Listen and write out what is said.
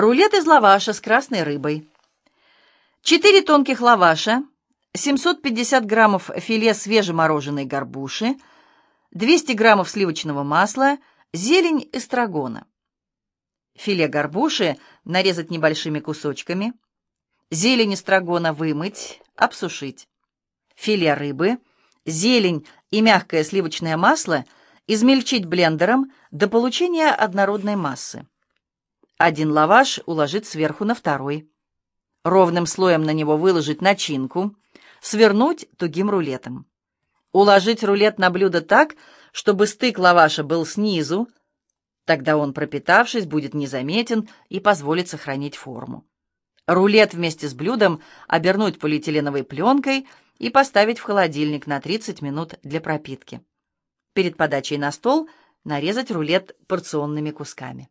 Рулет из лаваша с красной рыбой. 4 тонких лаваша, 750 граммов филе свежемороженой горбуши, 200 граммов сливочного масла, зелень эстрагона. Филе горбуши нарезать небольшими кусочками. Зелень эстрагона вымыть, обсушить. Филе рыбы, зелень и мягкое сливочное масло измельчить блендером до получения однородной массы. Один лаваш уложить сверху на второй. Ровным слоем на него выложить начинку, свернуть тугим рулетом. Уложить рулет на блюдо так, чтобы стык лаваша был снизу, тогда он, пропитавшись, будет незаметен и позволит сохранить форму. Рулет вместе с блюдом обернуть полиэтиленовой пленкой и поставить в холодильник на 30 минут для пропитки. Перед подачей на стол нарезать рулет порционными кусками.